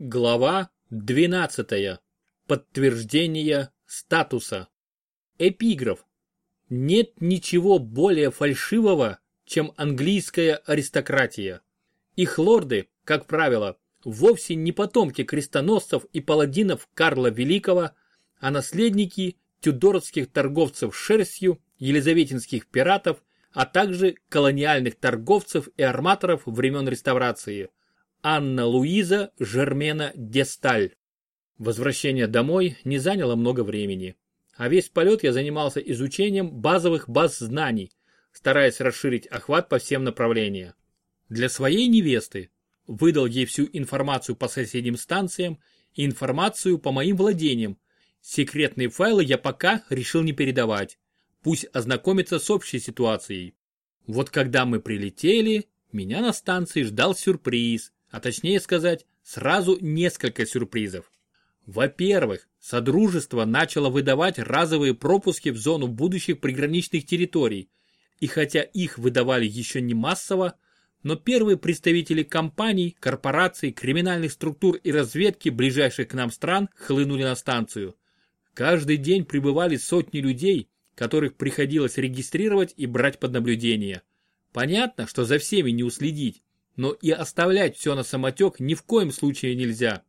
Глава 12. Подтверждение статуса. Эпиграф. Нет ничего более фальшивого, чем английская аристократия. Их лорды, как правило, вовсе не потомки крестоносцев и паладинов Карла Великого, а наследники тюдорских торговцев шерстью, елизаветинских пиратов, а также колониальных торговцев и арматоров времен реставрации – Анна Луиза Жермена Десталь. Возвращение домой не заняло много времени. А весь полет я занимался изучением базовых баз знаний, стараясь расширить охват по всем направлениям. Для своей невесты выдал ей всю информацию по соседним станциям и информацию по моим владениям. Секретные файлы я пока решил не передавать. Пусть ознакомится с общей ситуацией. Вот когда мы прилетели, меня на станции ждал сюрприз – а точнее сказать, сразу несколько сюрпризов. Во-первых, Содружество начало выдавать разовые пропуски в зону будущих приграничных территорий, и хотя их выдавали еще не массово, но первые представители компаний, корпораций, криминальных структур и разведки ближайших к нам стран хлынули на станцию. Каждый день прибывали сотни людей, которых приходилось регистрировать и брать под наблюдение. Понятно, что за всеми не уследить, но и оставлять все на самотек ни в коем случае нельзя.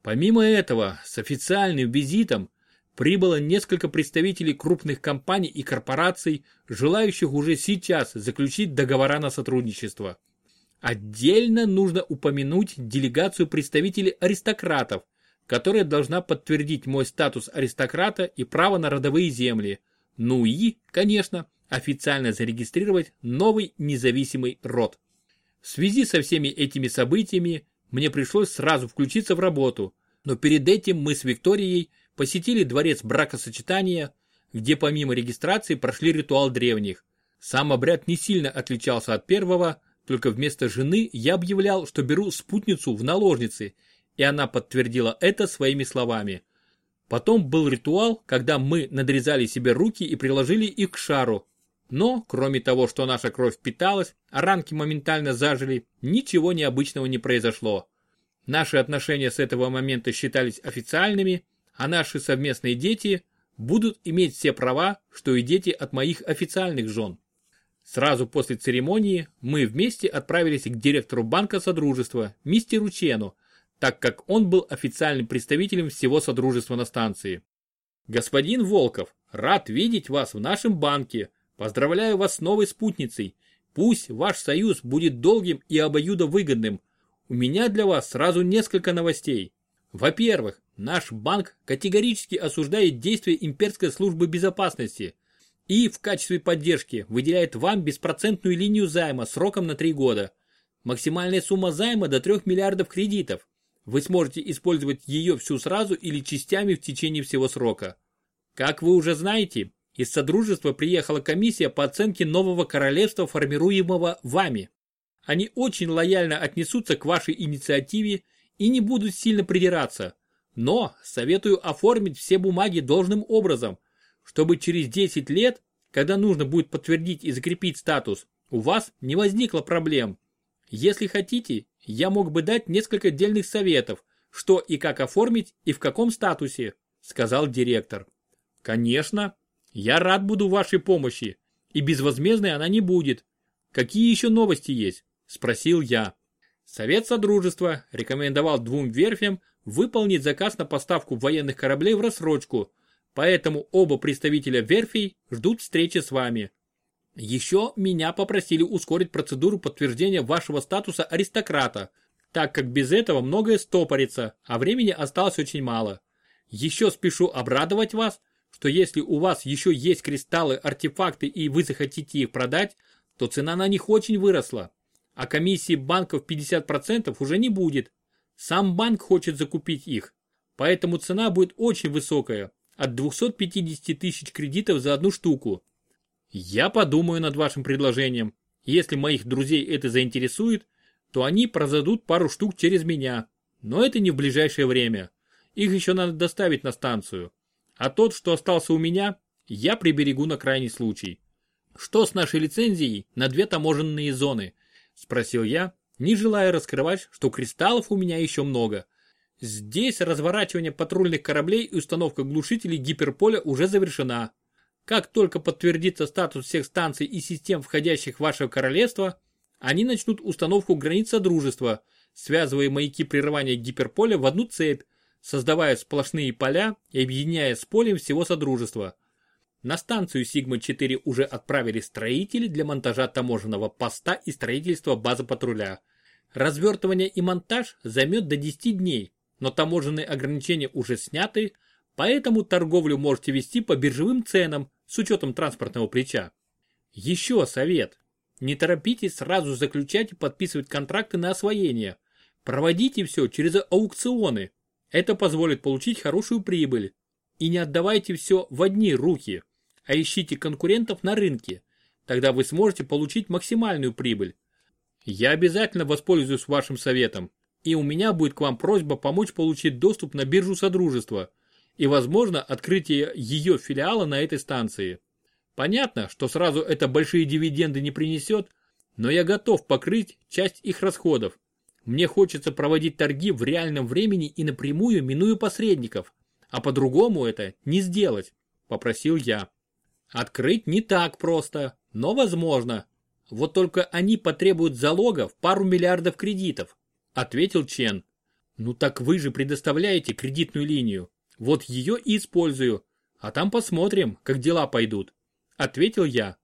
Помимо этого, с официальным визитом прибыло несколько представителей крупных компаний и корпораций, желающих уже сейчас заключить договора на сотрудничество. Отдельно нужно упомянуть делегацию представителей аристократов, которая должна подтвердить мой статус аристократа и право на родовые земли. Ну и, конечно, официально зарегистрировать новый независимый род. В связи со всеми этими событиями мне пришлось сразу включиться в работу, но перед этим мы с Викторией посетили дворец бракосочетания, где помимо регистрации прошли ритуал древних. Сам обряд не сильно отличался от первого, только вместо жены я объявлял, что беру спутницу в наложницы, и она подтвердила это своими словами. Потом был ритуал, когда мы надрезали себе руки и приложили их к шару, но, кроме того, что наша кровь впиталась, а ранки моментально зажили, ничего необычного не произошло. Наши отношения с этого момента считались официальными, а наши совместные дети будут иметь все права, что и дети от моих официальных жен. Сразу после церемонии мы вместе отправились к директору банка Содружества, мистеру Чену, так как он был официальным представителем всего Содружества на станции. «Господин Волков, рад видеть вас в нашем банке», Поздравляю вас с новой спутницей. Пусть ваш союз будет долгим и обоюдовыгодным. У меня для вас сразу несколько новостей. Во-первых, наш банк категорически осуждает действия имперской службы безопасности и в качестве поддержки выделяет вам беспроцентную линию займа сроком на 3 года. Максимальная сумма займа до 3 миллиардов кредитов. Вы сможете использовать ее всю сразу или частями в течение всего срока. Как вы уже знаете, из Содружества приехала комиссия по оценке нового королевства, формируемого вами. Они очень лояльно отнесутся к вашей инициативе и не будут сильно придираться. Но советую оформить все бумаги должным образом, чтобы через 10 лет, когда нужно будет подтвердить и закрепить статус, у вас не возникло проблем. Если хотите, я мог бы дать несколько отдельных советов, что и как оформить и в каком статусе, сказал директор. Конечно, я рад буду вашей помощи, и безвозмездной она не будет. Какие еще новости есть? Спросил я. Совет Содружества рекомендовал двум верфям выполнить заказ на поставку военных кораблей в рассрочку, поэтому оба представителя верфей ждут встречи с вами. Еще меня попросили ускорить процедуру подтверждения вашего статуса аристократа, так как без этого многое стопорится, а времени осталось очень мало. Еще спешу обрадовать вас, что если у вас еще есть кристаллы, артефакты и вы захотите их продать, то цена на них очень выросла. А комиссии банков 50% уже не будет. Сам банк хочет закупить их. Поэтому цена будет очень высокая, от 250 тысяч кредитов за одну штуку. Я подумаю над вашим предложением. Если моих друзей это заинтересует, то они продадут пару штук через меня. Но это не в ближайшее время. Их еще надо доставить на станцию. А тот, что остался у меня, я приберегу на крайний случай. Что с нашей лицензией на две таможенные зоны? Спросил я, не желая раскрывать, что кристаллов у меня еще много. Здесь разворачивание патрульных кораблей и установка глушителей гиперполя уже завершена. Как только подтвердится статус всех станций и систем, входящих в ваше королевство, они начнут установку границ Содружества, связывая маяки прерывания гиперполя в одну цепь, создавая сплошные поля и объединяя с полем всего Содружества. На станцию Сигма-4 уже отправили строители для монтажа таможенного поста и строительства базы патруля. Развертывание и монтаж займет до 10 дней, но таможенные ограничения уже сняты, поэтому торговлю можете вести по биржевым ценам с учетом транспортного плеча. Еще совет. Не торопитесь сразу заключать и подписывать контракты на освоение. Проводите все через аукционы. Это позволит получить хорошую прибыль. И не отдавайте все в одни руки а ищите конкурентов на рынке. Тогда вы сможете получить максимальную прибыль. Я обязательно воспользуюсь вашим советом, и у меня будет к вам просьба помочь получить доступ на биржу Содружества и, возможно, открытие ее филиала на этой станции. Понятно, что сразу это большие дивиденды не принесет, но я готов покрыть часть их расходов. Мне хочется проводить торги в реальном времени и напрямую минуя посредников, а по-другому это не сделать, попросил я. Открыть не так просто, но возможно. Вот только они потребуют залога в пару миллиардов кредитов, ответил Чен. Ну так вы же предоставляете кредитную линию. Вот ее и использую. А там посмотрим, как дела пойдут. Ответил я.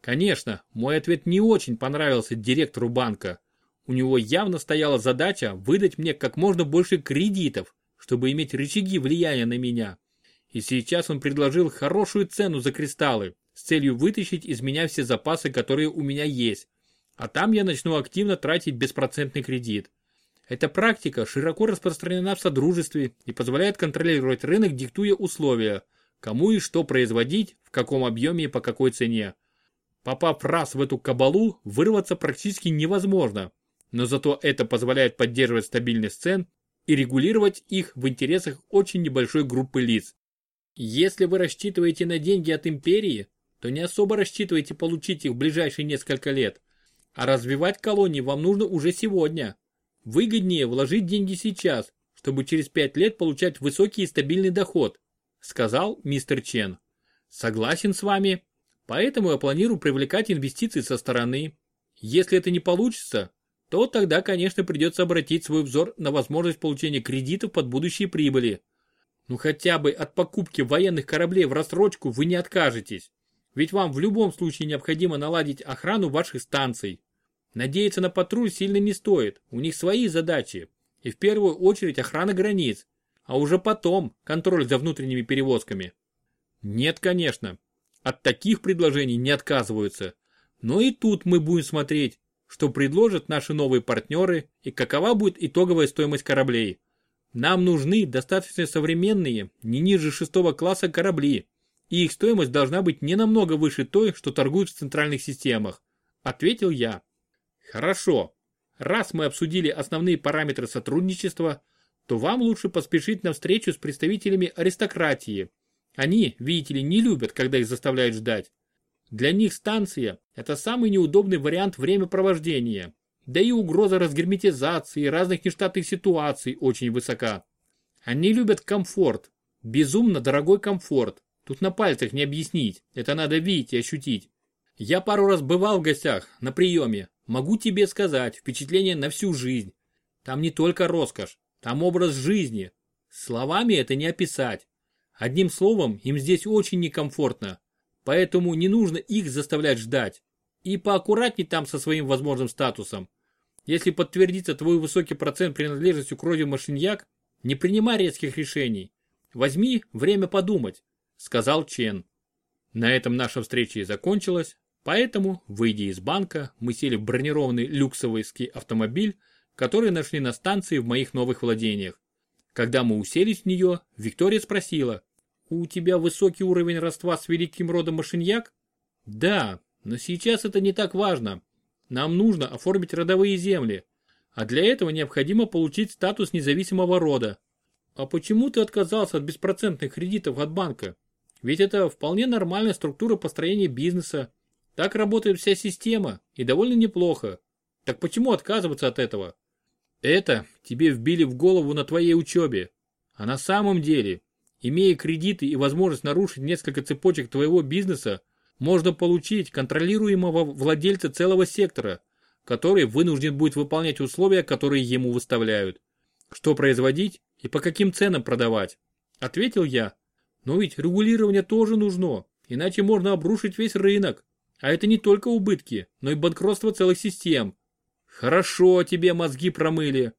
Конечно, мой ответ не очень понравился директору банка. У него явно стояла задача выдать мне как можно больше кредитов, чтобы иметь рычаги влияния на меня. И сейчас он предложил хорошую цену за кристаллы, с целью вытащить из меня все запасы, которые у меня есть. А там я начну активно тратить беспроцентный кредит. Эта практика широко распространена в Содружестве и позволяет контролировать рынок, диктуя условия, кому и что производить, в каком объеме и по какой цене. Попав раз в эту кабалу, вырваться практически невозможно, но зато это позволяет поддерживать стабильность цен и регулировать их в интересах очень небольшой группы лиц. Если вы рассчитываете на деньги от империи, то не особо рассчитывайте получить их в ближайшие несколько лет. А развивать колонии вам нужно уже сегодня. Выгоднее вложить деньги сейчас, чтобы через 5 лет получать высокий и стабильный доход, сказал мистер Чен. Согласен с вами. Поэтому я планирую привлекать инвестиции со стороны. Если это не получится, то тогда, конечно, придется обратить свой взор на возможность получения кредитов под будущие прибыли. Ну хотя бы от покупки военных кораблей в рассрочку вы не откажетесь. Ведь вам в любом случае необходимо наладить охрану ваших станций. Надеяться на патруль сильно не стоит, у них свои задачи. И в первую очередь охрана границ, а уже потом контроль за внутренними перевозками. Нет, конечно, от таких предложений не отказываются. Но и тут мы будем смотреть, что предложат наши новые партнеры и какова будет итоговая стоимость кораблей. Нам нужны достаточно современные, не ниже шестого класса корабли, и их стоимость должна быть не намного выше той, что торгуют в центральных системах, ответил я. Хорошо, раз мы обсудили основные параметры сотрудничества, то вам лучше поспешить на встречу с представителями аристократии. Они, видите ли, не любят, когда их заставляют ждать. Для них станция – это самый неудобный вариант времяпровождения, да и угроза разгерметизации разных нештатных ситуаций очень высока. Они любят комфорт, безумно дорогой комфорт. Тут на пальцах не объяснить, это надо видеть и ощутить. Я пару раз бывал в гостях, на приеме. Могу тебе сказать, впечатление на всю жизнь. Там не только роскошь, там образ жизни. Словами это не описать. Одним словом, им здесь очень некомфортно. Поэтому не нужно их заставлять ждать. И поаккуратней там со своим возможным статусом. Если подтвердится твой высокий процент принадлежности к роде машиньяк, не принимай резких решений. Возьми время подумать, сказал Чен. На этом наша встреча и закончилась, поэтому, выйдя из банка, мы сели в бронированный люксовый автомобиль, который нашли на станции в моих новых владениях. Когда мы уселись в нее, Виктория спросила, «У тебя высокий уровень родства с великим родом машиньяк?» «Да, но сейчас это не так важно. Нам нужно оформить родовые земли, а для этого необходимо получить статус независимого рода. А почему ты отказался от беспроцентных кредитов от банка? Ведь это вполне нормальная структура построения бизнеса. Так работает вся система, и довольно неплохо. Так почему отказываться от этого? Это тебе вбили в голову на твоей учебе. А на самом деле, имея кредиты и возможность нарушить несколько цепочек твоего бизнеса, можно получить контролируемого владельца целого сектора, который вынужден будет выполнять условия, которые ему выставляют. Что производить и по каким ценам продавать? Ответил я. Но ведь регулирование тоже нужно, иначе можно обрушить весь рынок. А это не только убытки, но и банкротство целых систем. Хорошо тебе мозги промыли.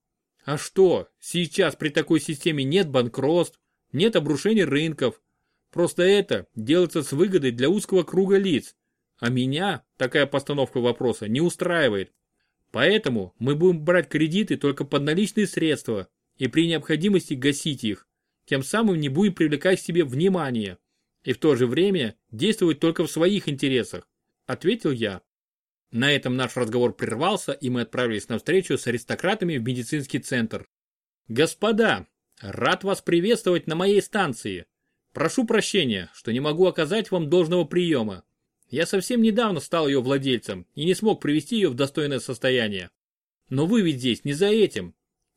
А что, сейчас при такой системе нет банкротств, нет обрушения рынков. Просто это делается с выгодой для узкого круга лиц. А меня такая постановка вопроса не устраивает. Поэтому мы будем брать кредиты только под наличные средства и при необходимости гасить их. Тем самым не будем привлекать к себе внимание. И в то же время действовать только в своих интересах ответил я. На этом наш разговор прервался, и мы отправились на встречу с аристократами в медицинский центр. Господа, рад вас приветствовать на моей станции. Прошу прощения, что не могу оказать вам должного приема. Я совсем недавно стал ее владельцем и не смог привести ее в достойное состояние. Но вы ведь здесь не за этим.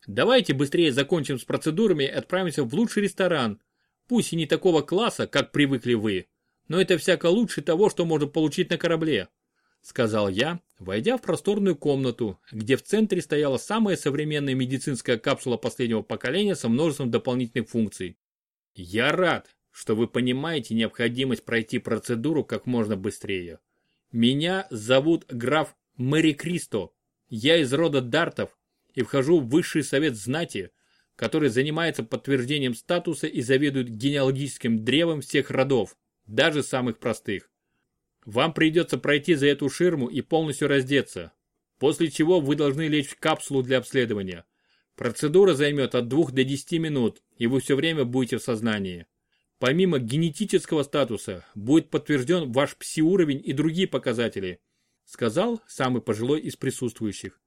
Давайте быстрее закончим с процедурами и отправимся в лучший ресторан. Пусть и не такого класса, как привыкли вы, но это всяко лучше того, что можно получить на корабле», сказал я, войдя в просторную комнату, где в центре стояла самая современная медицинская капсула последнего поколения со множеством дополнительных функций. «Я рад, что вы понимаете необходимость пройти процедуру как можно быстрее. Меня зовут граф Мэри Кристо. Я из рода Дартов и вхожу в высший совет знати, который занимается подтверждением статуса и заведует генеалогическим древом всех родов, даже самых простых. Вам придется пройти за эту ширму и полностью раздеться, после чего вы должны лечь в капсулу для обследования. Процедура займет от 2 до 10 минут, и вы все время будете в сознании. Помимо генетического статуса, будет подтвержден ваш пси-уровень и другие показатели, сказал самый пожилой из присутствующих.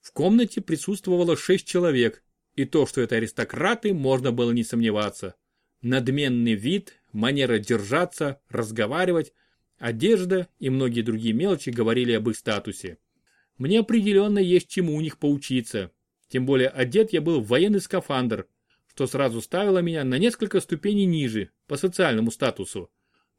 В комнате присутствовало 6 человек, и то, что это аристократы, можно было не сомневаться. Надменный вид, манера держаться, разговаривать, одежда и многие другие мелочи говорили об их статусе. Мне определенно есть чему у них поучиться. Тем более одет я был в военный скафандр, что сразу ставило меня на несколько ступеней ниже, по социальному статусу.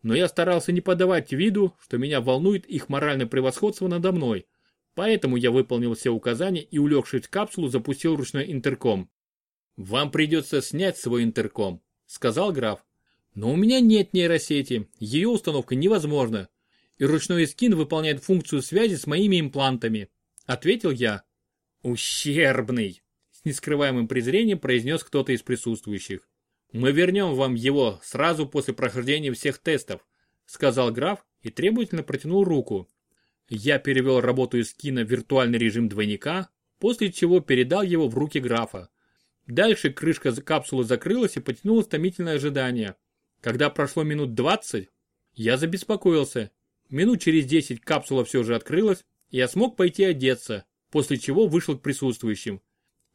Но я старался не подавать виду, что меня волнует их моральное превосходство надо мной. Поэтому я выполнил все указания и, улегшись в капсулу, запустил ручной интерком. «Вам придется снять свой интерком», — сказал граф. Но у меня нет нейросети, ее установка невозможна. И ручной скин выполняет функцию связи с моими имплантами. Ответил я. Ущербный. С нескрываемым презрением произнес кто-то из присутствующих. Мы вернем вам его сразу после прохождения всех тестов, сказал граф и требовательно протянул руку. Я перевел работу из скина в виртуальный режим двойника, после чего передал его в руки графа. Дальше крышка капсулы закрылась и потянулось томительное ожидание. Когда прошло минут 20, я забеспокоился. Минут через 10 капсула все же открылась, и я смог пойти одеться, после чего вышел к присутствующим.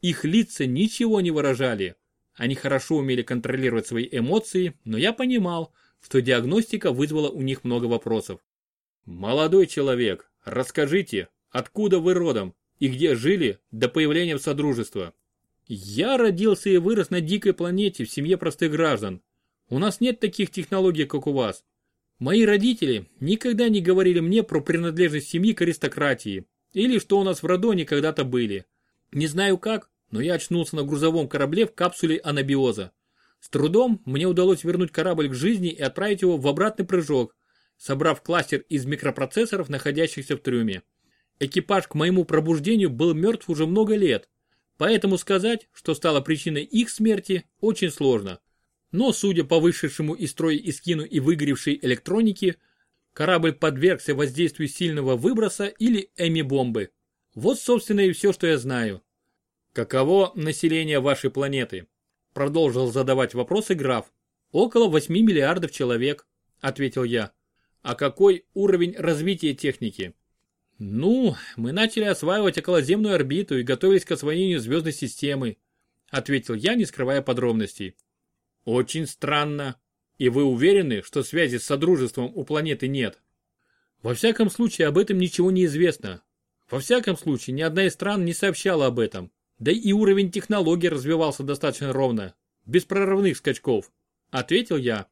Их лица ничего не выражали. Они хорошо умели контролировать свои эмоции, но я понимал, что диагностика вызвала у них много вопросов. «Молодой человек, расскажите, откуда вы родом и где жили до появления Содружества?» «Я родился и вырос на дикой планете в семье простых граждан. У нас нет таких технологий, как у вас. Мои родители никогда не говорили мне про принадлежность семьи к аристократии или что у нас в Радоне когда-то были. Не знаю как, но я очнулся на грузовом корабле в капсуле анабиоза. С трудом мне удалось вернуть корабль к жизни и отправить его в обратный прыжок, собрав кластер из микропроцессоров, находящихся в трюме. Экипаж к моему пробуждению был мертв уже много лет, поэтому сказать, что стало причиной их смерти, очень сложно. Но, судя по вышедшему из строя Искину и выгоревшей электронике, корабль подвергся воздействию сильного выброса или эми-бомбы. Вот, собственно, и все, что я знаю. Каково население вашей планеты? Продолжил задавать вопросы граф. Около 8 миллиардов человек, ответил я. А какой уровень развития техники? Ну, мы начали осваивать околоземную орбиту и готовились к освоению звездной системы, ответил я, не скрывая подробностей. Очень странно. И вы уверены, что связи с Содружеством у планеты нет? Во всяком случае, об этом ничего не известно. Во всяком случае, ни одна из стран не сообщала об этом, Да и уровень технологий развивался достаточно ровно, без прорывных скачков. Ответил я.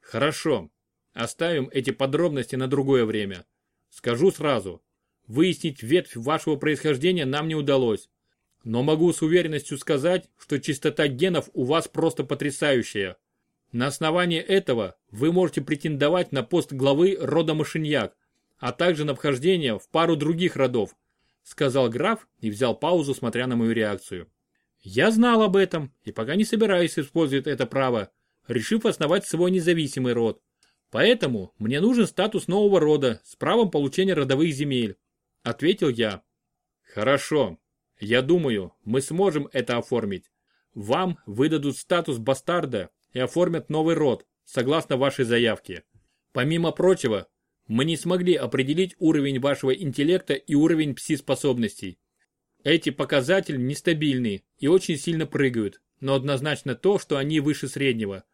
Хорошо, оставим эти подробности на другое время. Скажу сразу, выяснить ветвь вашего происхождения нам не удалось. Но могу с уверенностью сказать, что чистота генов у вас просто потрясающая. На основании этого вы можете претендовать на пост главы рода Машиньяк, а также на вхождение в пару других родов, сказал граф и взял паузу, смотря на мою реакцию. Я знал об этом и пока не собираюсь использовать это право, решив основать свой независимый род. Поэтому мне нужен статус нового рода с правом получения родовых земель, ответил я. Хорошо, я думаю, мы сможем это оформить. Вам выдадут статус бастарда и оформят новый род, согласно вашей заявке. Помимо прочего, мы не смогли определить уровень вашего интеллекта и уровень пси-способностей. Эти показатели нестабильны и очень сильно прыгают, но однозначно то, что они выше среднего.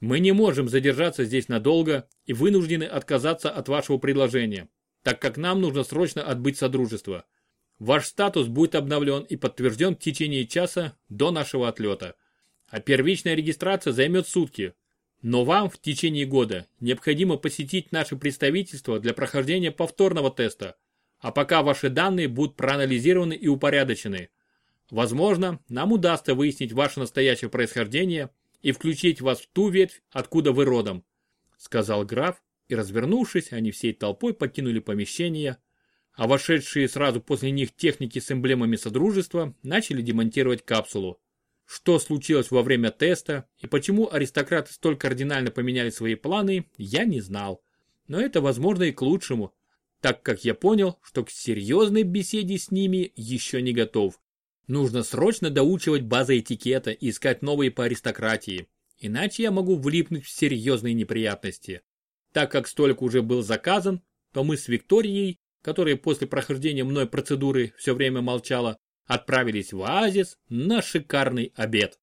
Мы не можем задержаться здесь надолго и вынуждены отказаться от вашего предложения, так как нам нужно срочно отбыть Содружество. Ваш статус будет обновлен и подтвержден в течение часа до нашего отлета. А первичная регистрация займет сутки. Но вам в течение года необходимо посетить наше представительство для прохождения повторного теста, а пока ваши данные будут проанализированы и упорядочены. Возможно, нам удастся выяснить ваше настоящее происхождение и включить вас в ту ветвь, откуда вы родом», сказал граф, и развернувшись, они всей толпой покинули помещение, а вошедшие сразу после них техники с эмблемами Содружества начали демонтировать капсулу. Что случилось во время теста и почему аристократы столь кардинально поменяли свои планы, я не знал. Но это возможно и к лучшему, так как я понял, что к серьезной беседе с ними еще не готов. Нужно срочно доучивать базы этикета и искать новые по аристократии, иначе я могу влипнуть в серьезные неприятности. Так как столик уже был заказан, то мы с Викторией которая после прохождения мной процедуры все время молчала, отправились в оазис на шикарный обед.